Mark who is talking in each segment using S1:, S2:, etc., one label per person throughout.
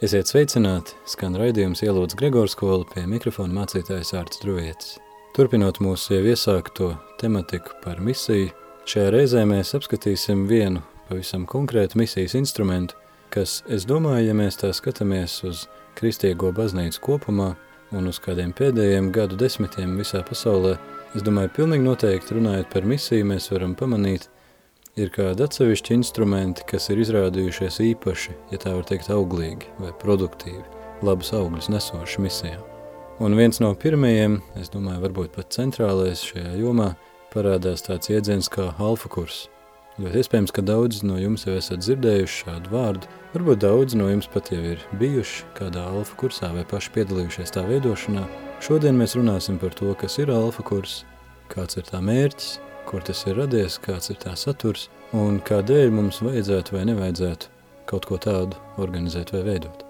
S1: Esiet sveicināti, skan raidījums ielūdz Gregors skola pie mikrofona mācītājs Ārts Druvietis. Turpinot mūsu jau iesākto tematiku par misiju, šajā reizē mēs apskatīsim vienu pavisam konkrētu misijas instrumentu, kas, es domāju, ja mēs tā skatāmies uz kristīgo baznīcu kopumā un uz kādiem pēdējiem gadu desmitiem visā pasaulē, es domāju, pilnīgi noteikti runājot par misiju, mēs varam pamanīt – ir kādi atsevišķi instrumenti, kas ir izrādījušies īpaši, ja tā var teikt, auglīgi vai produktīvi, labus augļus nesoši misijā. Un viens no pirmajiem, es domāju, varbūt pat centrālais šajā jomā, parādās tāds iedziens kā alfa kurs. Ļoti iespējams, ka daudz no jums jau esat dzirdējuši šādu vārdu, varbūt daudz no jums pat jau ir bijuši kādā alfa kursā vai paši piedalījušies tā veidošanā. Šodien mēs runāsim par to, kas ir alfa kurs, kāds ir tā mērķis, kur tas ir radies, kāds ir tā saturs un kādēļ mums vajadzētu vai nevajadzētu kaut ko tādu organizēt vai veidot.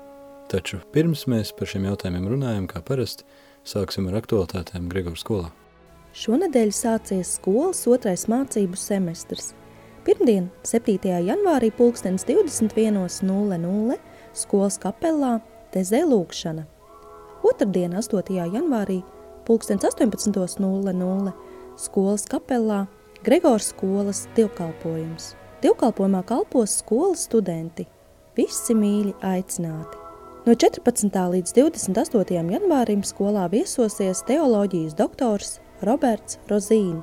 S1: Taču pirms mēs par šiem jautājumiem runājam, kā parasti, sāksim ar aktualitātēm Gregors skolā.
S2: Šonadēļ sācies skolas otrais mācību semestrs. Pirmdien, 7. janvārī pulkstens 21.00 skolas kapelā Tezē lūkšana. Otrdien, 8. janvārī pulkstens 18.00 skolas kapelā Gregors skolas divkalpojums. Divkalpojumā kalpos skolas studenti. Visi mīļi aicināti. No 14. līdz 28. janvārim skolā viesosies teoloģijas doktors Roberts Rozīni.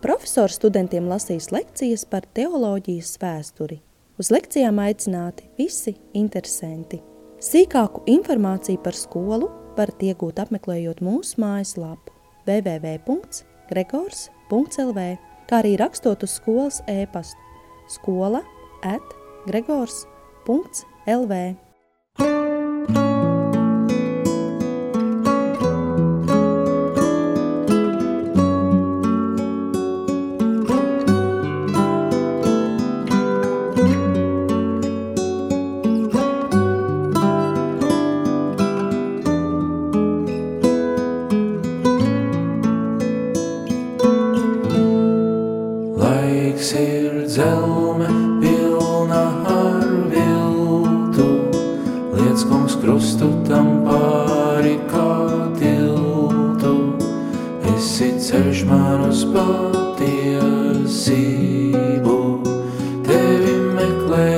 S2: Profesors studentiem lasīs lekcijas par teoloģijas vēsturi. Uz lekcijām aicināti visi interesanti. Sīkāku informāciju par skolu varat iegūt apmeklējot mūsu mājaslapu www gregors.lv, kā arī rakstot uz skolas ēpastu skola at gregors.lv.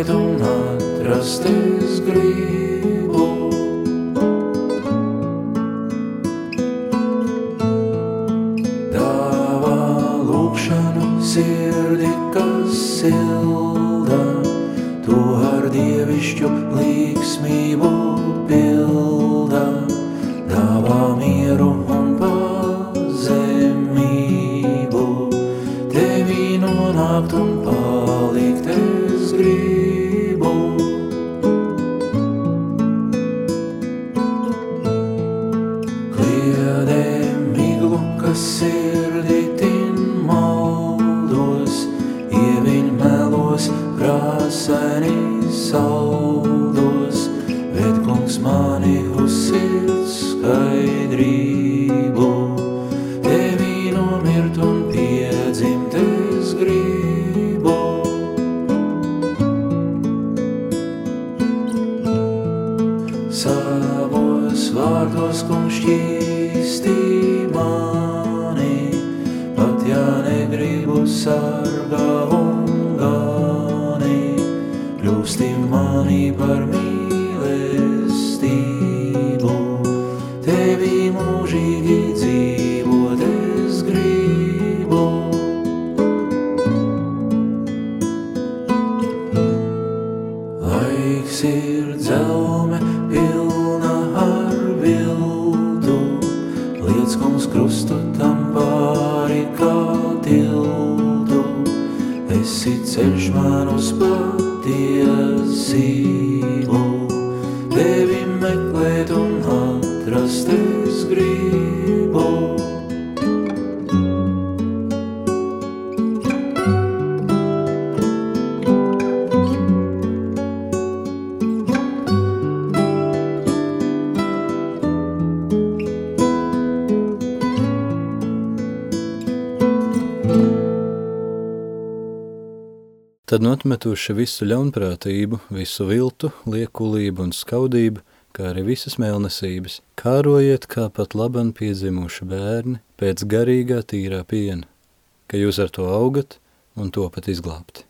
S2: donat röstes gry.
S1: Tad notmetuši visu ļaunprātību, visu viltu, liekulību un skaudību, kā arī visas mēlnesības, kārojiet kā pat laban piedzimuši bērni pēc garīgā tīrā piena, ka jūs ar to augat un to pat izglābti.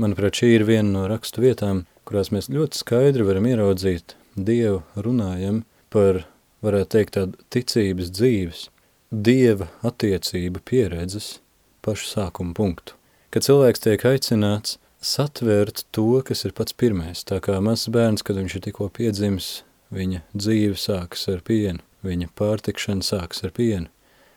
S1: Manuprāt, šī ir viena no rakstu vietām, kurās mēs ļoti skaidri varam ieraudzīt Dievu runājam par, varētu teikt, tādu ticības dzīves, Dieva attiecība pieredzes pašu sākuma punktu. Kad cilvēks tiek aicināts satvērt to, kas ir pats pirmais, tā kā mazs bērns, kad viņš ir tikko piedzimis, viņa dzīve sākas ar pienu, viņa pārtikšana sākas ar pienu.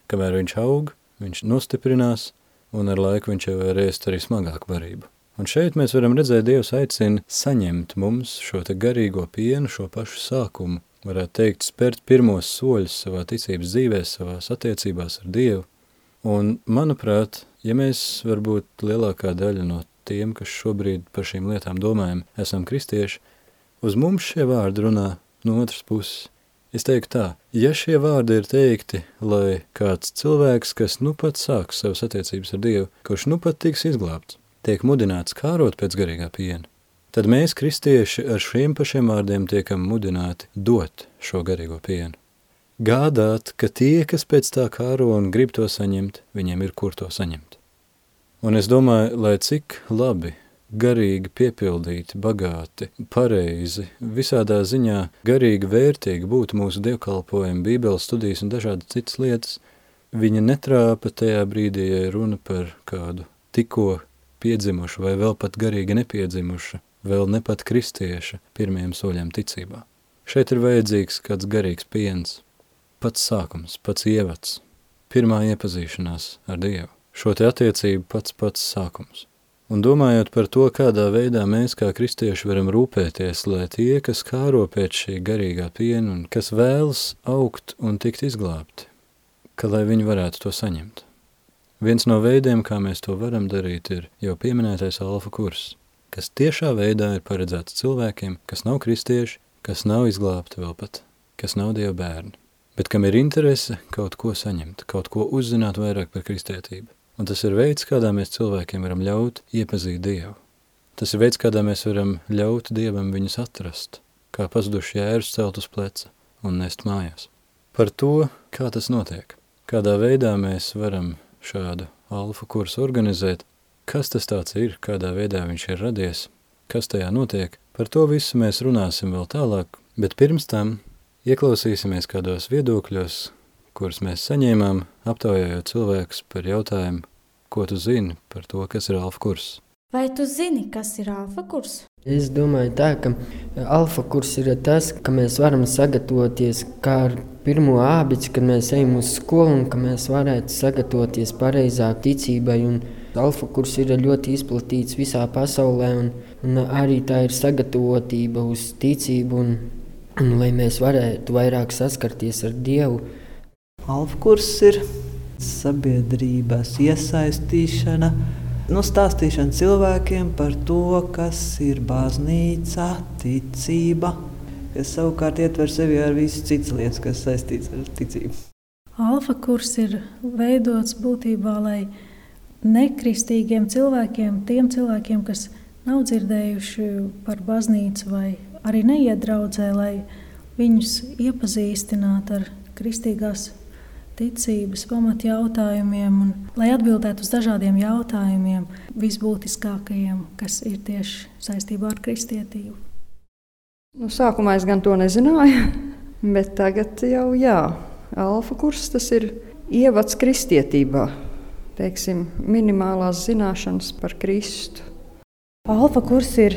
S1: Kamēr viņš aug, viņš nostiprinās, un ar laiku viņš jau var ēst arī smagāku barību. Un šeit mēs varam redzēt, Dievs aicina saņemt mums šo te garīgo pienu, šo pašu sākumu, varētu teikt, spērt pirmos soļus savā ticības dzīvē, savās attiecībās ar Dievu. Un, manuprāt, ja mēs varbūt lielākā daļa no tiem, kas šobrīd par šīm lietām domājam, esam kristieši, uz mums šie vārdi runā no otras puses. Es teiktu tā, ja šie vārdi ir teikti, lai kāds cilvēks, kas nu pat sāks savas attiecības ar Dievu, kurš nu pat tiks izglābts, tiek mudināts kārot pēc garīgā piena, tad mēs, kristieši, ar šiem pašiem vārdiem tiekam mudināti dot šo garīgo pienu. Gādāt, ka tie, kas pēc tā kāro un grib to saņemt, viņiem ir kur to saņemt. Un es domāju, lai cik labi, garīgi piepildīti, bagāti, pareizi, visādā ziņā garīgi vērtīgi būtu mūsu dievkalpojumi, bībeles studijas un dažādas citas lietas, viņa netrāpa tajā brīdī, ja runa par kādu tikko piedzimuša vai vēl pat garīgi nepiedzimuša, vēl ne pat kristieša pirmiem soļiem ticībā. Šeit ir vajadzīgs kāds garīgs piens, pats sākums, pats ievads, pirmā iepazīšanās ar Dievu, šo te attiecību pats pats sākums. Un domājot par to, kādā veidā mēs kā kristieši varam rūpēties, lai tie, kas kāro pēc šī garīgā piena un kas vēlas augt un tikt izglābti, ka lai viņi varētu to saņemt. Viens no veidiem, kā mēs to varam darīt, ir jau pieminētais alfa kurs, kas tiešā veidā ir paredzēts cilvēkiem, kas nav kristieši, kas nav izglābti vēl pat, kas nav Dieva bērni, bet kam ir interese kaut ko saņemt, kaut ko uzzināt vairāk par kristētību. Un tas ir veids, kādā mēs cilvēkiem varam ļaut iepazīt Dievu. Tas ir veids, kādā mēs varam ļaut Dievam viņus atrast, kā pazuduši jērus celt uz pleca un nest mājās. Par to, kā tas notiek, kādā veidā mēs varam šādu alfa kursu organizēt, kas tas tāds ir, kādā veidā viņš ir radies, kas tajā notiek, par to visu mēs runāsim vēl tālāk, bet pirms tam ieklausīsimies kādos viedokļos, kurus mēs saņēmām, aptaujājot cilvēkus par jautājumu, ko tu zini par to, kas ir alfa kurs.
S3: Vai tu zini, kas ir alfa kurs?
S4: Es domāju, tā, ka alfa kurs ir tas, ka mēs varam sagatavoties kā ar pirmo ābici, kad mēs ejam uz skolu un ka mēs varētu sagatavoties pareizāk ticībai. Un alfa kurs ir ļoti izplatīts visā pasaulē, un, un arī tā ir sagatavotība uz ticību, un lai mēs varētu vairāk saskarties ar Dievu.
S5: Alfa kurs ir sabiedrības iesaistīšana, nu, stāstīšana cilvēkiem par to, kas ir baznīca, ticība kas savukārt ietver sevi ar visas citas lietas, kas saistītas ar ticību.
S6: Alfa kurs ir veidots būtībā, lai nekristīgiem cilvēkiem, tiem cilvēkiem, kas nav dzirdējuši par baznīcu vai arī neiedraudzē, lai viņus iepazīstinātu ar kristīgās ticības pamatjautājumiem un lai atbildētu uz dažādiem jautājumiem, visbūtiskākajiem, kas ir tieši saistībā ar kristietību.
S7: Nu, sākumā es gan to nezināju, bet tagad jau jā. Alfa kurs tas ir ievads kristietībā, teiksim, minimālās zināšanas par Kristu.
S8: Alfa kurs ir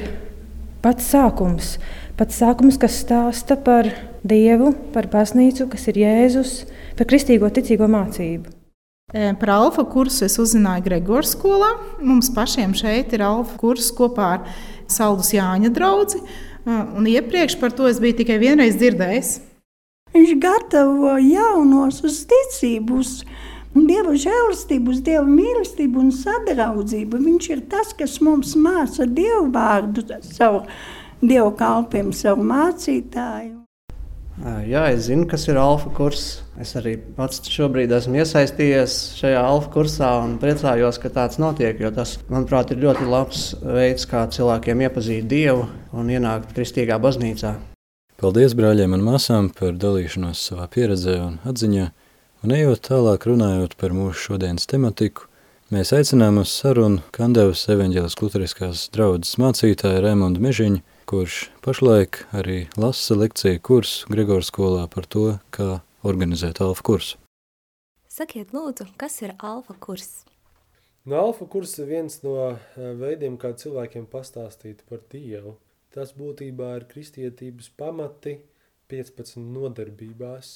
S8: pats sākums, pats sākums, kas stāsta par Dievu, par baznīcu, kas ir Jēzus, par kristīgo ticīgo mācību.
S9: Par alfa kursu es uzzināju Gregors skolā. Mums pašiem šeit ir alfa kurs kopā ar Saldus Jāņa draugu. Un iepriekš par to es biju tikai vienreiz dzirdējis.
S10: Viņš gatavo jaunos uz ticību, uz Dieva žēlastību, uz Dieva mīlestību un sadraudzību. Viņš ir tas, kas mums māca Dievu vārdu, savu Dievu kalpiem, savu mācītāju.
S11: Jā, es zinu, kas ir alfa kurs. Es arī pats šobrīd esmu iesaistījies šajā alfa kursā un priecājos, ka tāds notiek. Tas, manuprāt, ir ļoti labs veids, kā cilvēkiem iepazīt Dievu un ienākt kristīgā baznīcā.
S1: Paldies brāļiem un māsām par dalīšanos savā pieredzē un atziņā, un ejot tālāk runājot par mūsu šodienas tematiku, mēs aicinām uz sarunu Kandevas evaņģēlas luteriskās draudzes mācītāju Raimondu Mežiņu, kurš pašlaik arī lasa lekciju kursu Gregors skolā par to, kā organizēt alfa kursu.
S12: Sakiet lūdzu, kas ir alfa kurs?
S13: No alfa kursa ir viens no eh, veidiem, kā cilvēkiem pastāstīt par Dievu. Tas būtībā ir kristietības pamati 15 nodarbībās.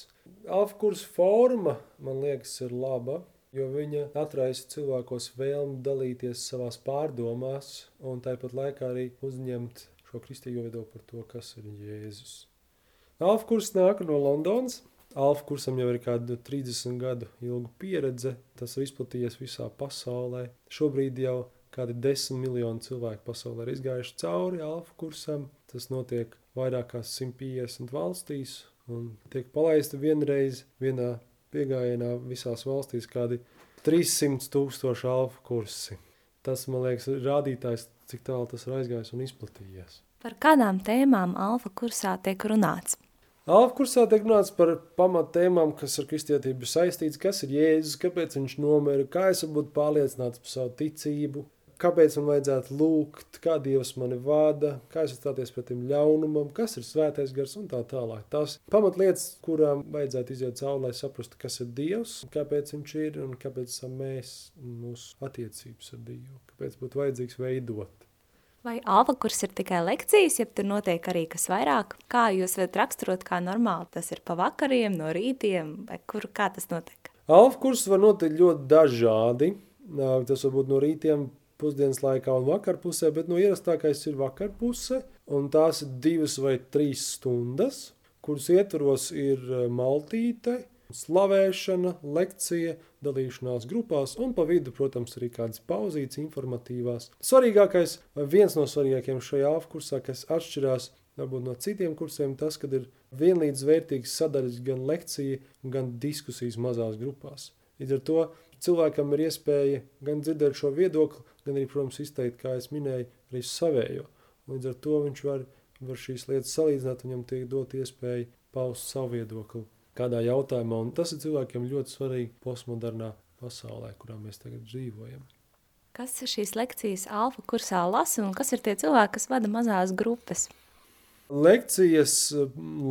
S13: Alfa kursa forma, man liekas, ir laba, jo viņa atraisa cilvēkos vēlmi dalīties savās pārdomās un tāpat laikā arī uzņemt šo kristīgo viedokli par to, kas ir Jēzus. Alfa kurs nāk no Londonas, Alfa kursam jau ir kāda 30 gadu ilga pieredze. Tas ir izplatījies visā pasaulē. Šobrīd jau kādi 10 miljoni cilvēku pasaulē ir izgājuši cauri Alfa kursam. Tas notiek vairāk kā 150 valstīs un tiek palaista vienreiz vienā piegājienā visās valstīs kādi 300 tūkstoši alfa kursi. Tas, man liekas, ir rādītājs, cik tālu tas ir aizgājis un izplatījies.
S12: Par kādām tēmām alfa kursā tiek runāts?
S13: Alfa kursā tiek runāts par pamatēmām, kas ar kristietību saistīts, kas ir Jēzus, kāpēc viņš nomira, kā es varu būt pārliecināts par savu ticību, kāpēc man vajadzētu lūgt, kā Dievs mani vada, kā es stāties pret tiem ļaunumam, kas ir svētais gars un tā tālāk. Tās pamatlietas, kurām vajadzētu iziet cauri, lai saprastu, kas ir Dievs, kāpēc viņš ir un kāpēc esam mēs mūsu attiecības ar Dievu, kāpēc būtu vajadzīgs veidot.
S12: Vai alfa kurs ir tikai lekcijas, ja tur notiek arī kas vairāk? Kā jūs varat raksturot kā normāli? Tas ir pa vakariem, no rītiem, vai kur, kā tas notiek?
S13: Alfa kurs var notikt ļoti dažādi. Tas var būt no rītiem, pusdienas laikā un vakarpusē, bet no ierastākais ir vakarpuse, tās ir divas vai trīs stundas, kuras ietvaros ir maltīte, slavēšana, lekcija, dalīšanās grupās un pa vidu, protams, arī kādas pauzītes informatīvās. Svarīgākais, viens no svarīgākajiem šajā kursā, kas atšķirās varbūt no citiem kursiem, tas, kad ir vienlīdz vērtīgas sadaļas gan lekcija, gan diskusijas mazās grupās. Līdz ar to cilvēkam ir iespēja gan dzirdēt šo viedokli, gan arī, protams, izteikt, kā es minēju, arī savējo. Līdz ar to viņš var, var šīs lietas salīdzināt, viņam tiek dot iespēja paust savu viedokli kādā jautājumā. Un tas ir cilvēkiem ļoti svarīgi postmodernā pasaulē, kurā mēs tagad dzīvojam.
S12: Kas ir šīs lekcijas alfa kursā lasa un kas ir tie cilvēki, kas vada mazās grupas?
S13: Lekcijas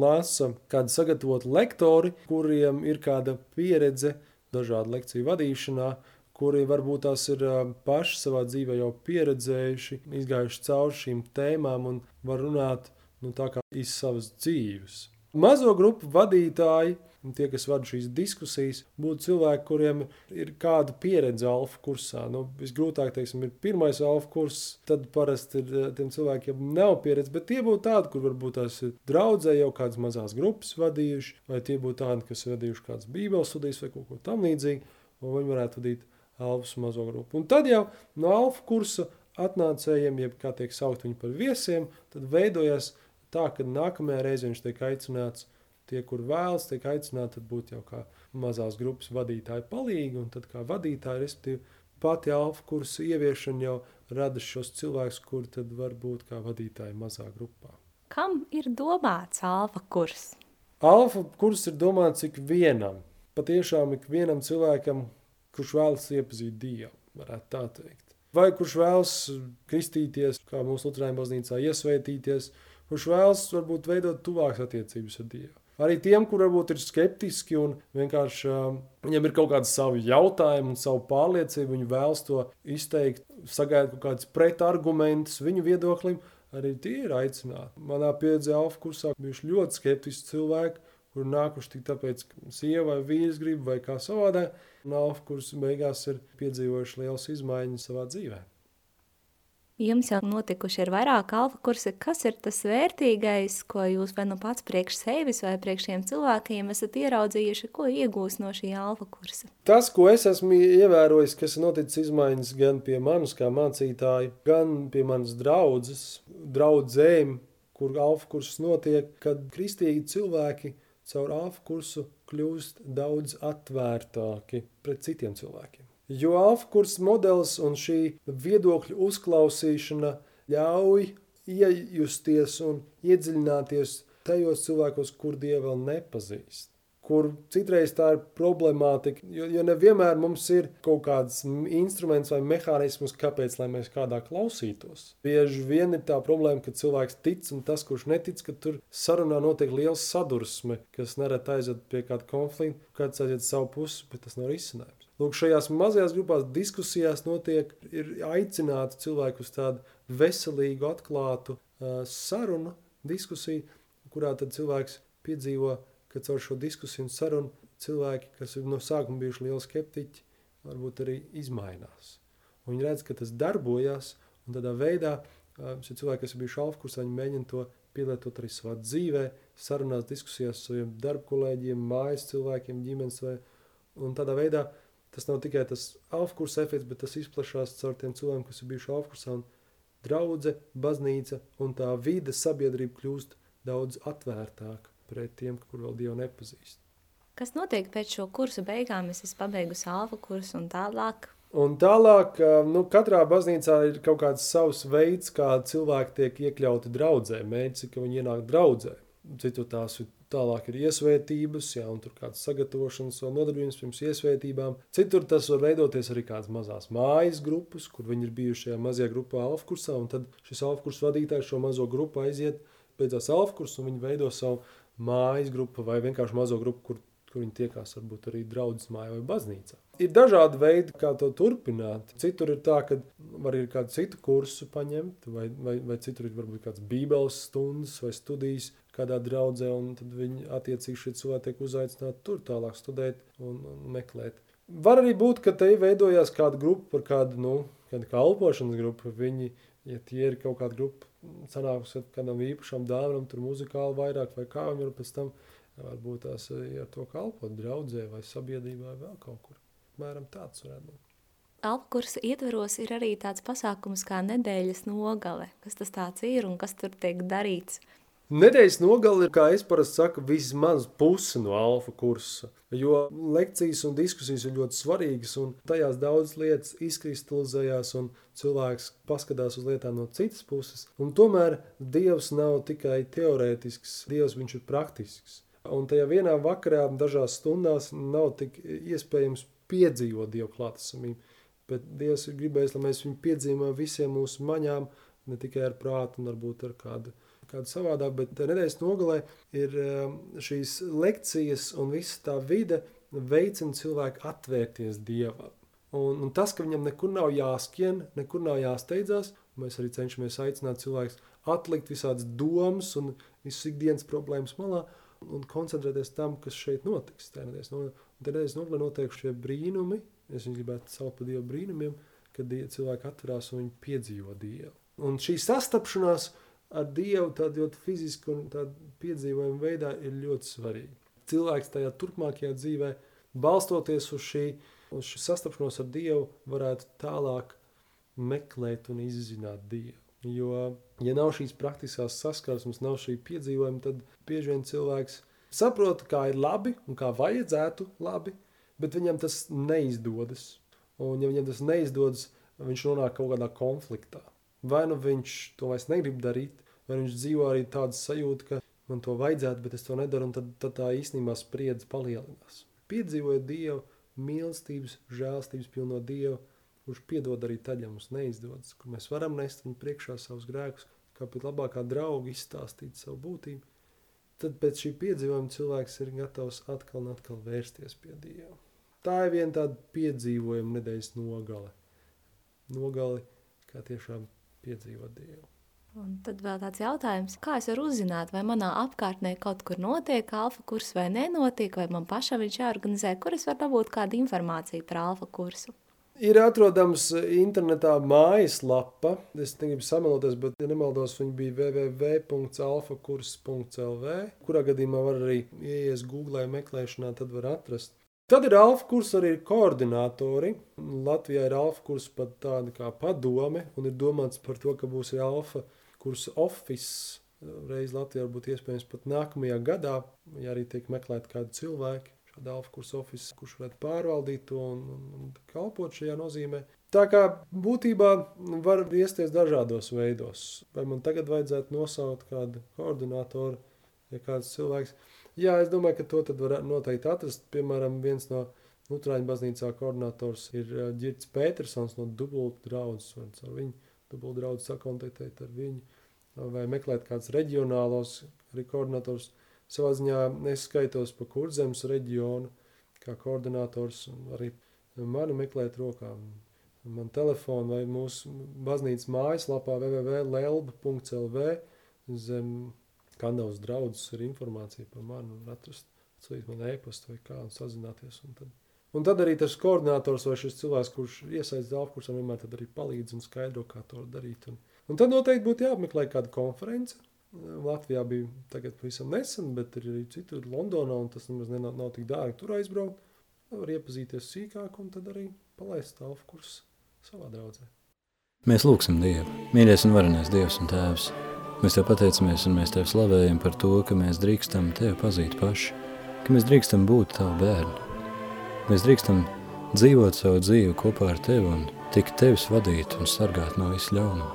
S13: lasa kādi sagatavoti lektori, kuriem ir kāda pieredze dažādu lekciju vadīšanā, kuri varbūt tās ir paši savā dzīvē jau pieredzējuši, izgājuši cauri šīm tēmām un var runāt nu, iz savas dzīves. Mazo grupu vadītāji, tie, kas vada šīs diskusijas, būtu cilvēki, kuriem ir kāda pieredze alfa kursā. Nu, visgrūtāk teiksim, ir pirmais alfa kurs, tad parasti ir, eh, tiem cilvēkiem nav pieredze, bet tie būtu tādi, kur varbūt tās ir draudzē jau kādas mazās grupas vadījuši, vai tie būtu tādi, kas vadījuši kādas bībeles studijas vai kaut ko tam līdzīgu, un viņi varētu vadīt alfas mazo grupu. Un tad jau no alfa kursa atnācējiem, jeb kā tiek saukt viņi par viesiem, tad veidojas tā, ka nākamajā reizē viņš tiek aicināts, tie, kur vēlas, tiek aicināti būt jau kā mazās grupas vadītāji palīgi, un tad kā vadītāji, respektīvi, pati alfa kursa ieviešana jau rada šos cilvēkus, kuri tad var būt kā vadītāji mazā grupā.
S12: Kam ir domāts alfa kurs?
S13: Alfa kurs ir domāts ikvienam, patiešām ikvienam cilvēkam, kurš vēlas iepazīt Dievu, varētu tā teikt. Vai kurš vēlas kristīties, kā mūsu Lutrājuma baznīcā iesvētīties, kurš vēlas varbūt veidot tuvākas attiecības ar Dievu. Arī tiem, kur varbūt ir skeptiski un vienkārši uh, viņiem ir kaut kādi savi jautājumi un savu pārliecību, viņi vēlas to izteikt, sagaidīt kaut kādus pretargumentus viņu viedoklim, arī tie ir aicināti. Manā pieredzē Alfa kursā bijuši ļoti skeptiski cilvēki, kur nākuši tik tāpēc, ka sieva vai vīrs grib vai kā savādāk, un Alfa kursa beigās ir piedzīvojuši lielas izmaiņas savā dzīvēm.
S12: Jums jau notikuši ir vairāk alfa kursi. Kas ir tas vērtīgais, ko jūs vai nu pats priekš sevis vai priekš šiem cilvēkiem esat ieraudzījuši, ko iegūst no šī alfa kursa?
S13: Tas, ko es esmu ievērojis, kas ir noticis izmaiņas gan pie manis kā mācītāja, gan pie manas draudzes, draudzēm, kur alfa kursus notiek, kad kristīgi cilvēki caur alfa kursu kļūst daudz atvērtāki pret citiem cilvēkiem. Jo alfa modelis un šī viedokļu uzklausīšana ļauj iejusties un iedziļināties tajos cilvēkos, kur Dievu vēl nepazīst kur citreiz tā ir problemātika. Jo, jo nevienmēr mums ir kaut kāds instruments vai mehānisms, kāpēc mēs kādā klausītos. Bieži vien ir tā problēma, ka cilvēks tic, un tas, kurš netic, ka tur sarunā notiek liels sadursme, kas nereti aizved pie kāda konflikta, kāds aiziet savu pusi, bet tas nav risinājums. Lūk, šajās mazajās grupās diskusijās notiek, ir aicināti cilvēki uz tādu veselīgu, atklātu uh, sarunu, diskusiju, kurā tad cilvēks piedzīvo ka caur šo diskusiju un sarunu cilvēki, kas ir no sākuma bijuši lieli skeptiķi, varbūt arī izmainās. Un viņi redz, ka tas darbojas, un tādā veidā šie cilvēki, kas ir bijuši alfa kursā, viņi mēģina to pielietot arī savā dzīvē, sarunās, diskusijās ar saviem darba kolēģiem, mājas cilvēkiem, ģimenes vai, un tādā veidā tas nav tikai tas alfa kursa efekts, bet tas izplašās caur tiem cilvēkiem, kas ir bijuši alfa kursā, un draudze, baznīca un tā vide sabiedrība kļūst daudz atvērtāka pret tiem, kur vēl Dievu nepazīst.
S12: Kas notiek pēc šo kursu beigām? Es esmu pabeigusi alfa kursu un tālāk.
S13: Un tālāk, nu, katrā baznīcā ir kaut kāds savs veids, kā cilvēki tiek iekļauti draudzē. Mēģis ir, ka viņi ienāk draudzē. Citu tās ir tālāk ir iesvētības, jā, un tur kāds sagatavošanas vēl nodarbības pirms iesvētībām. Citur tas var veidoties arī kādas mazās mājas grupas, kur viņi ir bijuši šajā mazajā grupā alfa kursā, un tad šis alfa kursa vadītājs šo mazo grupu aiziet, beidzās alfa kursu, un viņi veido savu mājas grupa vai vienkārši mazo grupu, kur, kur viņi tiekās varbūt arī draudzes mājā vai baznīcā. Ir dažādi veidi, kā to turpināt. Citur ir tā, ka var arī kādu citu kursu paņemt, vai, vai, vai citur ir varbūt kāds bībeles stundas vai studijas kādā draudzē, un tad viņi attiecīgi šie cilvēki tiek uzaicināti tur tālāk studēt un, un meklēt. Var arī būt, ka te veidojās kāda grupa par kādu, nu, kādu kalpošanas grupu. Viņi, ja tie ir kaut kāda grupa, sanāks ar kādam īpašam dāvanam, tur muzikāli vairāk vai kā viņi var pēc tam varbūt tās ar to kalpot draudzē vai sabiedrībā vai vēl kaut kur. Mēram tāds varētu būt.
S12: Alpu kursa ietveros ir arī tāds pasākums kā nedēļas nogale. Kas tas tāds ir un kas tur tiek darīts?
S13: Nedēļas nogali ir, kā es parasti saku, vismaz puse no alfa kursa. Jo lekcijas un diskusijas ir ļoti svarīgas, un tajās daudz lietas izkristalizējās, un cilvēks paskatās uz lietām no citas puses. Un tomēr Dievs nav tikai teorētisks, Dievs ir praktisks. Un tajā vienā vakarā, dažās stundās, nav tik iespējams piedzīvot Dieva klātesamību. Bet Dievs ir gribējis, lai mēs viņu piedzīvojam visiem mūsu maņām, ne tikai ar prātu, un varbūt ar kādu kādu savādāk, bet nedēļas nogalē ir um, šīs lekcijas un visa tā vide veicina cilvēku atvērties Dievam. Un, un tas, ka viņam nekur nav jāskrien, nekur nav jāsteidzās, mēs arī cenšamies aicināt cilvēkus atlikt visādas domas un visas ikdienas problēmas malā un koncentrēties tam, kas šeit notiks. Tā nedēļas nogalē notiek šie brīnumi, es viņus gribētu saukt par Dievu brīnumiem, kad cilvēki atverās un viņi piedzīvo Dievu. Un šī sastapšanās ar Dievu tādā ļoti fiziski un piedzīvojuma veidā ir ļoti svarīgi. Cilvēks tajā turpmākajā dzīvē, balstoties uz šī, uz šī sastapšanos ar Dievu, varētu tālāk meklēt un izzināt Dievu. Jo, ja nav šīs praktiskās saskarsmes, nav šī piedzīvojuma, tad bieži vien cilvēks saprot, kā ir labi un kā vajadzētu labi, bet viņam tas neizdodas. Un, ja viņam tas neizdodas, viņš nonāk kaut kādā konfliktā. Vai nu viņš to vairs negrib darīt, vai viņš dzīvo arī tādu sajūtu, ka man to vajadzētu, bet es to nedaru, un tad, tad tā īstenībā spriedze palielinās. Piedzīvojot Dievu, mīlestības, žēlstības pilno Dievu, kurš piedod arī tad, ja mums neizdodas, kur mēs varam nest viņu priekšā savus grēkus, kā pat labākā drauga izstāstīt savu būtību, tad pēc šī piedzīvojuma cilvēks ir gatavs atkal un atkal vērsties pie Dieva. Tā ir viena tāda piedzīvojuma nedēļas nogale. Nogali, kā tiešām piedzīvot Dievu.
S12: Un tad vēl tāds jautājums, kā es varu uzzināt, vai manā apkārtnē kaut kur notiek alfa kurs vai nenotiek, vai man pašam viņš jāorganizē, kur es varu dabūt kādu informāciju par alfa kursu?
S13: Ir atrodams internetā mājaslapa, es negribu samaloties, bet, ja nemaldos, viņa bija www.alfakurs.lv, kurā gadījumā var arī ieies Google meklēšanā, tad var atrast. Tad ir alfa kurs arī koordinātori. Latvijā ir alfa kurs pat tāda kā padome, un ir domāts par to, ka būs alfa kursa office. Reiz Latvijā varbūt iespējams pat nākamajā gadā, ja arī tiek meklēti kādi cilvēki, šāda alfa kursa office, kurš varētu pārvaldīt to un, un, un kalpot šajā nozīmē. Tā kā būtībā var iesties dažādos veidos. Vai man tagad vajadzētu nosaukt kādu koordinātoru, ja kāds cilvēks. Jā, es domāju, ka to var noteikti atrast. Piemēram, viens no Lutrāņu baznīcā koordinators ir Girts Petersons no Dubultu draudzes. Ar viņu Dubultu draudzes sakontaktēt ar viņu vai meklēt kādus reģionālos arī koordinators. Savā ziņā es skaitos pa Kurzemes reģionu kā koordinators un arī mani meklēt rokām. Man telefona vai mūsu baznīcas mājaslapā www.lelba.lv zem Kandavas draudzes ir informācija par mani un atrast, atsūtīt man e-pastu vai kā un sazināties. Un tad, un tad arī tas koordinators vai šis cilvēks, kurš iesaistās dāvkursam, vienmēr arī palīdz un skaidro, kā to darīt. Un, un tad noteikti būtu jāapmeklē kāda konference. Latvijā bija tagad pavisam nesen, bet ir arī citur Londonā, un tas nemaz nav, nav tik dārgi tur aizbraukt. Var iepazīties sīkāk un tad arī palaist alfa kursu savā draudzē.
S1: Mēs lūgsim Dievu, mīļais un varenais Dievs un Tēvs. Mēs Tev pateicamies un mēs Tev slavējam par to, ka mēs drīkstam Tevi pazīt paši, ka mēs drīkstam būt Tavu bērnu. Mēs drīkstam dzīvot savu dzīvi kopā ar Tevi un tik Tevis vadīt un sargāt no visu ļaunumu.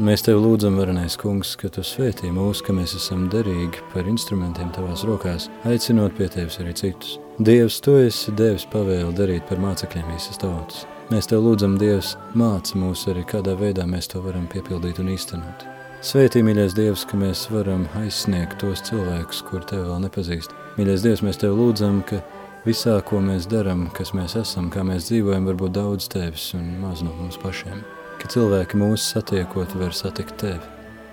S1: Mēs Tev lūdzam, varenais kungs, ka Tu svētī mūs, ka mēs esam derīgi par instrumentiem Tavās rokās, aicinot pie Tevis arī citus. Dievs, Tu esi devis pavēli darīt par mācekļiem visas tautas. Mēs Tev lūdzam, Dievs, māci mūs arī, kādā veidā mēs to varam piepildīt un īstenot. Svētī, mīļais Dievs, ka mēs varam aizsniegt tos cilvēkus, kur Tev vēl nepazīst. Mīļais Dievs, mēs Tev lūdzam, ka visā, ko mēs darām, kas mēs esam, kā mēs dzīvojam, var būt daudz Tevis un maz no mums pašiem. Ka cilvēki mūs satiekot var satikt Tevi.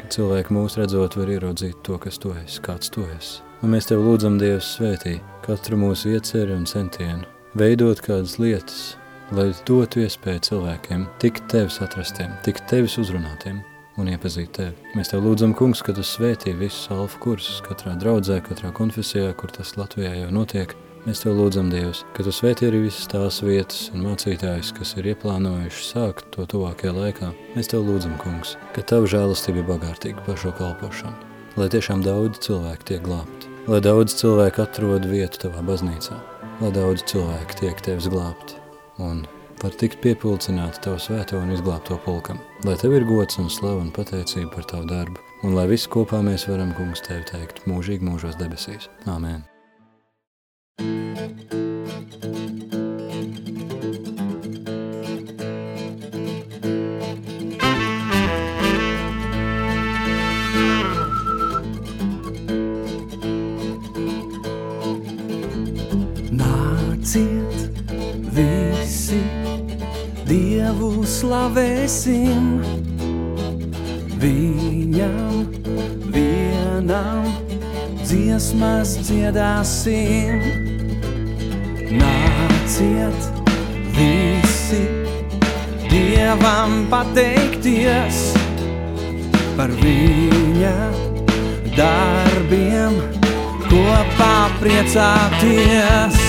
S1: Ka cilvēki mūs redzot var ieraudzīt to, kas Tu esi, kāds Tu esi. Un mēs Tev lūdzam, Dievs, svētī katru mūsu ieceri un centienu, veidot kādas lietas, lai dotu iespēju cilvēkiem tikt Tevis atrastiem, tikt Tevis uzrunātiem un iepazīt tevi. Mēs tev lūdzam, kungs, ka tu svētī visus alfa kursus katrā draudzē, katrā konfesijā, kur tas Latvijā jau notiek. Mēs tev lūdzam, Dievs, ka tu svētī arī visas tās vietas un mācītājus, kas ir ieplānojuši sākt to tuvākajā laikā. Mēs tev lūdzam, kungs, ka tavu žēlastība ir bagātīga par šo kalpošanu, lai tiešām daudz cilvēku tiek glābti, lai daudz cilvēku atrod vietu tavā baznīcā, lai daudz cilvēku tiek tevis glābti un var tikt piepulcināti tavu svēto un izglābto pulkam. Lai tev ir gods un slava un pateicība par tavu darbu, un lai visi kopā mēs varam, kungs, tevi teikt mūžīgi mūžos debesīs. Āmēn!
S2: Slavēsim viņam vienam, dziesmas dziedāsim. Nāciet visi Dievam pateikties par viņa darbiem, kopā priecāties.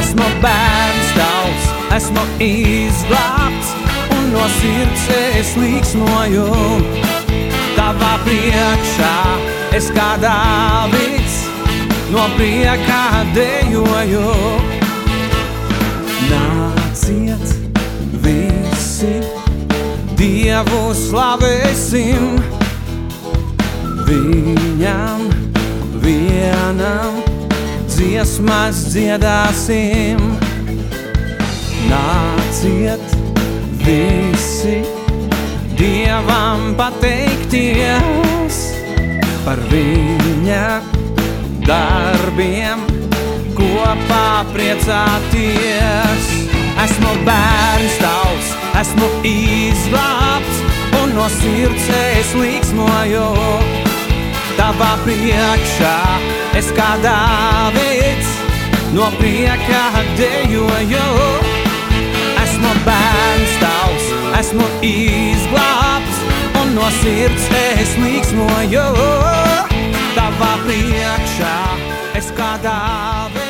S2: Esmu bērns tavs, esmu izglābts no sirds es līksmoju tavā priekšā. Es kā Dāvids no priekā dejoju. Nāciet visi, Dievu slavēsim, viņam vienam dziesmas dziedāsim. Nāciet visi Dievam pateikties par viņa darbiem, kopā priecāties. Esmu bērns tavs, esmu izglābts, un no sirds es līksmoju. Tavā priekšā es kā Dāvids, no prieka dejoju esmu bērns tavs, esmu izglābts, un no sirds es līksmoju. Tavā priekšā es kā dāvē.